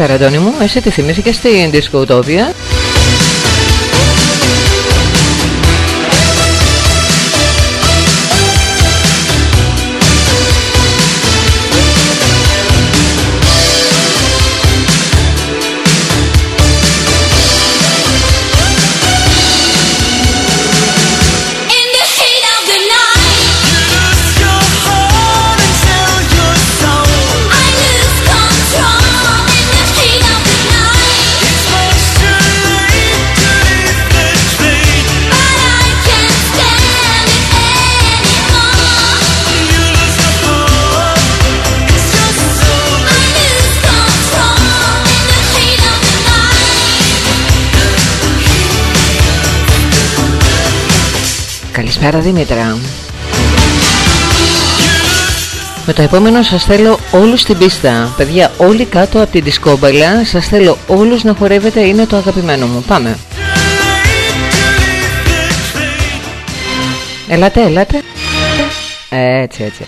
Καλησπέρα Αντώνη μου, εσύ τι θυμήθηκες στην Discotopia Καλησπέρα Δήμητρα. Με το επόμενο σας θέλω όλους στην πίστα. Παιδιά όλοι κάτω από την δισκόμπαλα Σας θέλω όλους να χορεύετε Είναι το αγαπημένο μου. Πάμε. Ελάτε ελάτε. Έτσι έτσι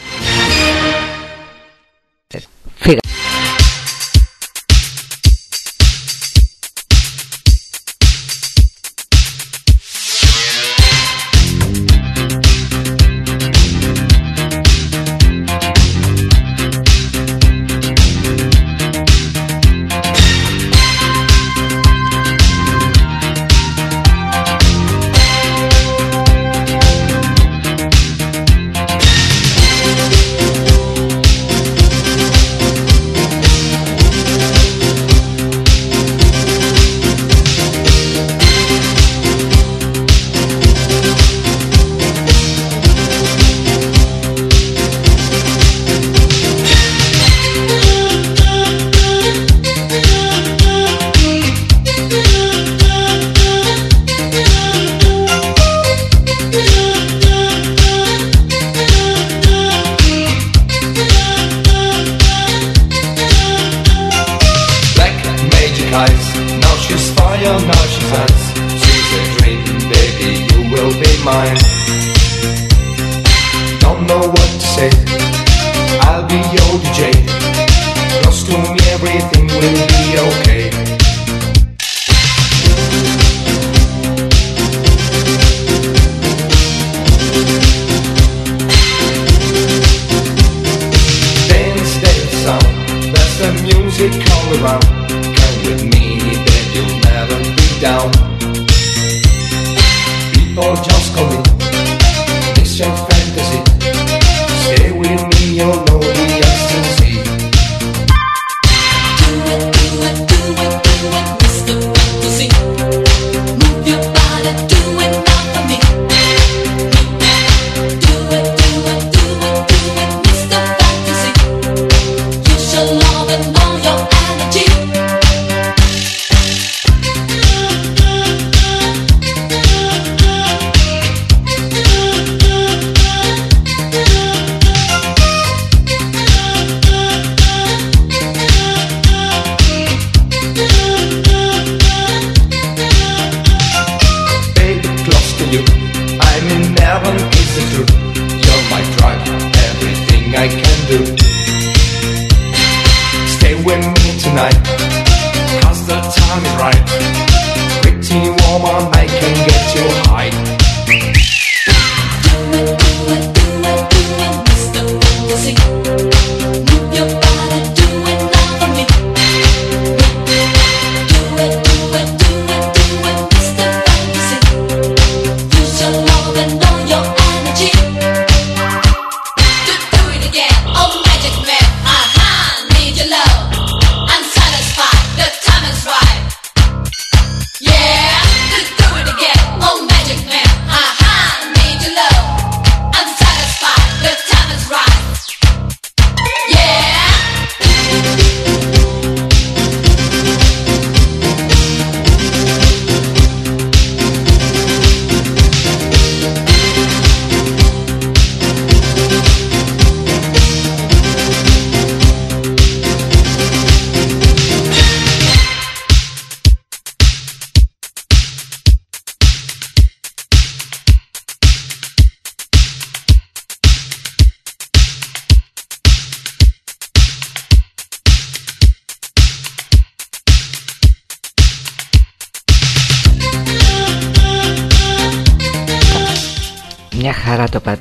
With me tonight.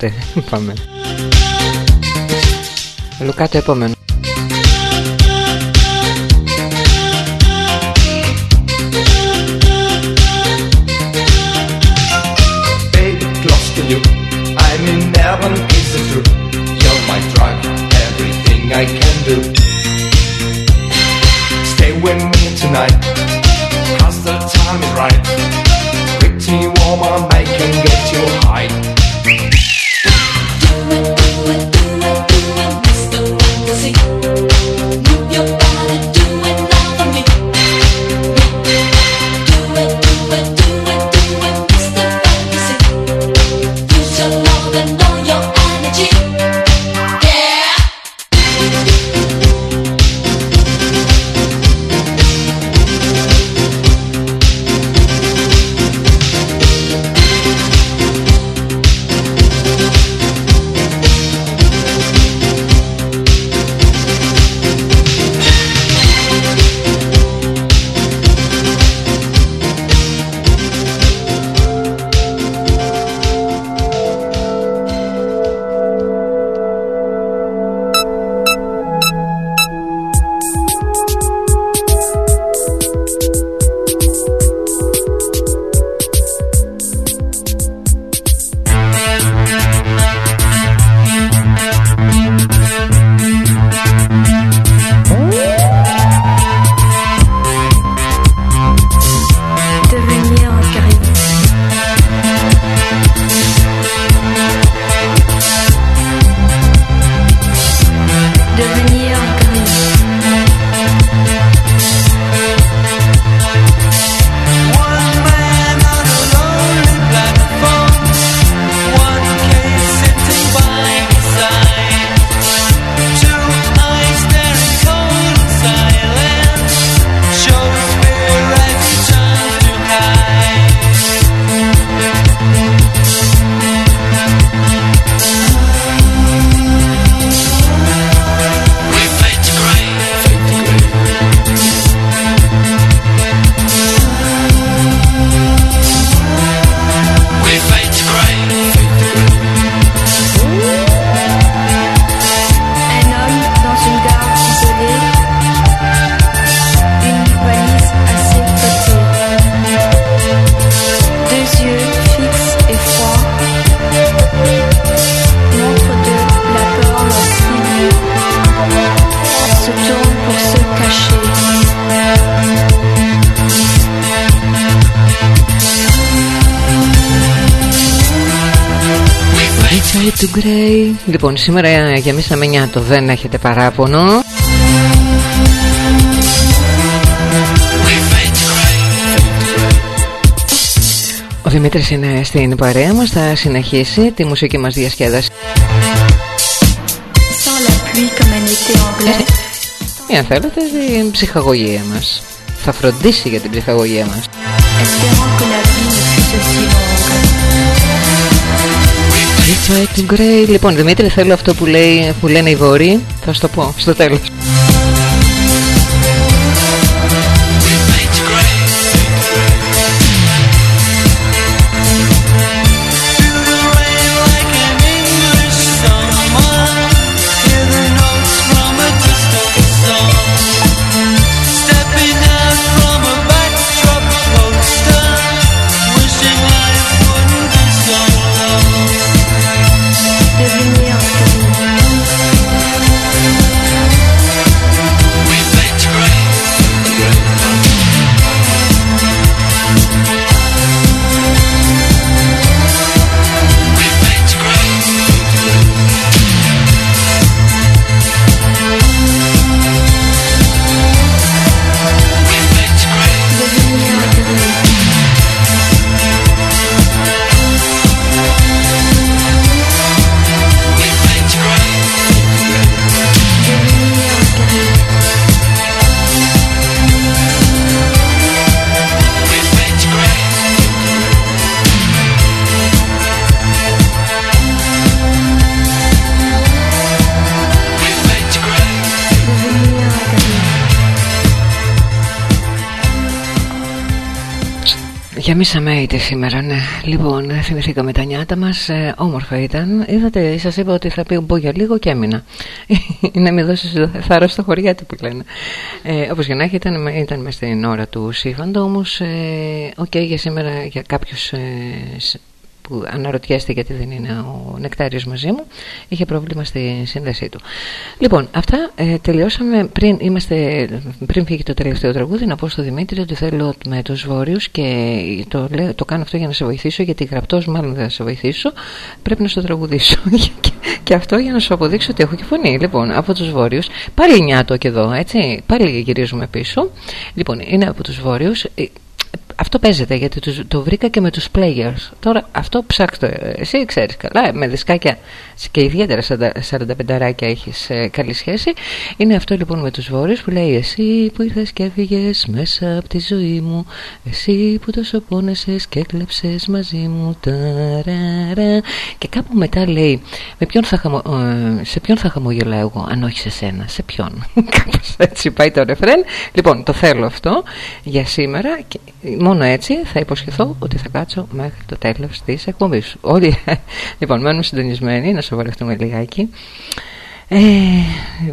Λουκάτε. Πάμε. Λουκάτε επόμενο. Σήμερα γεμίσαμε νιάτο, δεν έχετε παράπονο. Ο Δημήτρης είναι στην παρέα μας, θα συνεχίσει τη μουσική μας διασκέδαση. Ή ε, ε, αν θέλετε την ψυχαγωγία μας. Θα φροντίσει για την ψυχαγωγία μας. Λοιπόν, Δημήτρη, θέλω αυτό που, λέει, που λένε οι Βοροί. Θα σου το πω στο τέλος. Γεμίσαμε ήδη σήμερα, ναι. Λοιπόν, δεν θυμηθήκαμε τα νιάτα μας. Ε, όμορφα ήταν. Είδατε, σας είπα ότι θα πω για λίγο και έμεινα. να με δώσει θάρρο στα χωριά του που λένε. Ε, Όπως και να έχει, ήταν, ήταν μέσα στην ώρα του σύμφαντο. Όμω, ε, οκ, για σήμερα για κάποιους ε, που αναρωτιέστε γιατί δεν είναι ο Νεκτάριος μαζί μου είχε πρόβλημα στη σύνδεσή του. Λοιπόν αυτά ε, τελειώσαμε πριν, είμαστε, πριν φύγει το τελευταίο τραγούδι να πω στο Δημήτρη ότι θέλω με τους Βόρειους και το, λέω, το κάνω αυτό για να σε βοηθήσω γιατί γραπτός μάλλον δεν θα σε βοηθήσω πρέπει να στο τραγουδήσω. <laughs> Και, και αυτό για να σου αποδείξω ότι έχω και φωνή. Λοιπόν από τους Βόρειους πάλι νιάτο και εδώ έτσι πάλι γυρίζουμε πίσω. Λοιπόν είναι από τους Βόρειους ε, αυτό παίζεται γιατί το, το βρήκα και με τους players. Τώρα αυτό ψάξτε. Εσύ ξέρεις καλά, με δισκάκια και ιδιαίτερα 45 ράκια έχεις ε, καλή σχέση. Είναι αυτό λοιπόν με τους βόρειους που λέει εσύ που ήρθες και έφυγες μέσα από τη ζωή μου. Εσύ που τόσο πόνεσες και έκλεψες μαζί μου. Ταραρα. Και κάπου μετά λέει με ποιον θα χαμο, ε, σε ποιον θα χαμογελάω εγώ αν όχι σε σένα. Σε ποιον. <laughs> Κάπως έτσι πάει το ρεφρέν. Λοιπόν το θέλω αυτό για σήμερα. Και μόνο έτσι θα υποσχεθώ ότι θα κάτσω μέχρι το τέλος της εκπομπής. Όλοι <laughs> λοιπόν μένουμε συντονισμένοι να σοβαρευτούμε λιγάκι. Ε,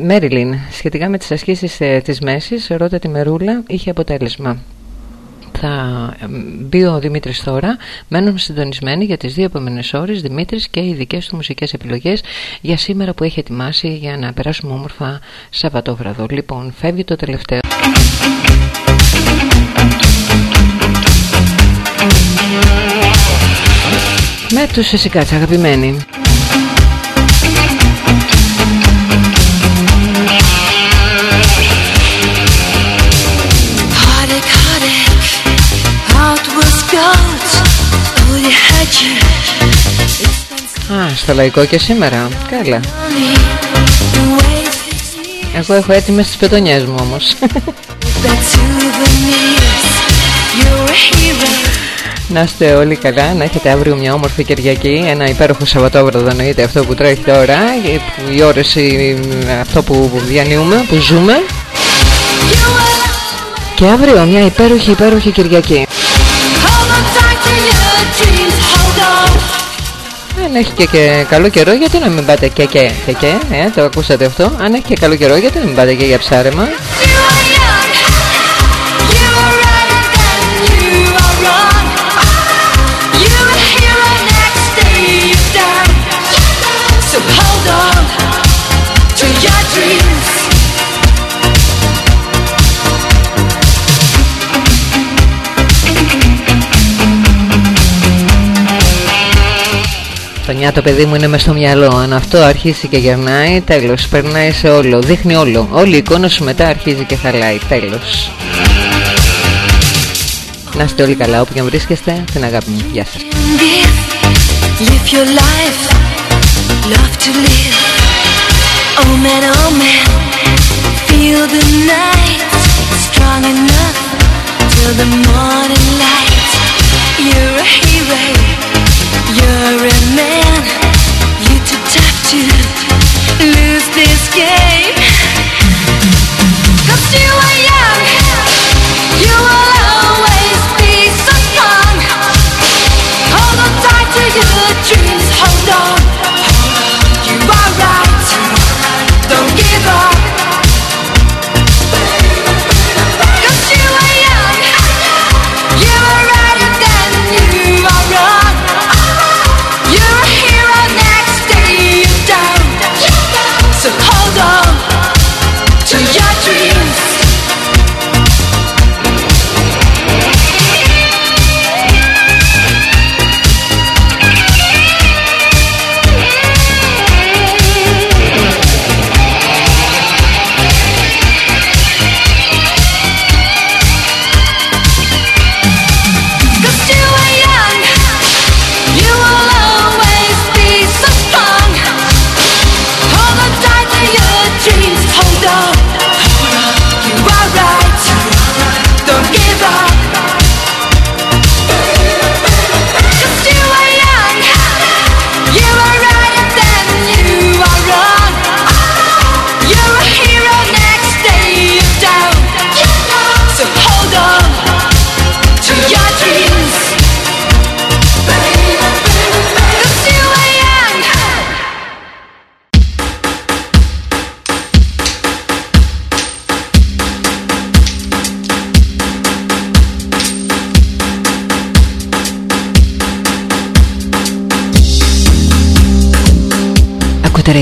Μέριλιν, σχετικά με τις ασκήσεις ε, της μέσης ρώτα τη Μερούλα είχε αποτέλεσμα. Θα μπει ο Δημήτρης τώρα. Μένουμε συντονισμένοι για τις δύο επόμενες ώρες Δημήτρης και οι δικές του μουσικές επιλογές για σήμερα που έχει ετοιμάσει για να περάσουμε όμορφα Σαββατόβραδο. Λοιπόν φεύγει το τελευταίο Με τους Εσικάτς αγαπημένοι Heartache, heartache, heart was gold. Oh, you had you. Α, στο λαϊκό και σήμερα Καλά Money, the ways Εγώ έχω έτοιμες τις πετονιές μου όμως that souvenirs. You're a hero. Να είστε όλοι καλά, να έχετε αύριο μια όμορφη Κυριακή, ένα υπέροχο Σαββατόβραδο εννοείται αυτό που τρέχει τώρα, η- που- η ώρες, η- αυτό που διανύουμε, που ζούμε. Και αύριο μια υπέροχη υπέροχη Κυριακή. Hold on tight to your dreams. Hold on. Αν έχει και, και καλό καιρό, γιατί να μην πάτε και και και και, ε, το ακούσατε αυτό. Αν έχει και καλό καιρό, γιατί να μην πάτε και για ψάρεμα. Το νιάτο παιδί μου είναι μες στο μυαλό. Αν αυτό αρχίσει και γερνάει, τέλος. Περνάει σε όλο. Δείχνει όλο. Όλη η εικόνα σου μετά αρχίζει και χαλάει. Τέλος. Να είστε όλοι καλά όπου και αν βρίσκεστε. Την αγάπη μου. Γεια σας. Give, live your life, love to live. Oh man, oh man, feel the night strong enough till the morning light. You're a hero, dreams, hold on. You are right, don't give up.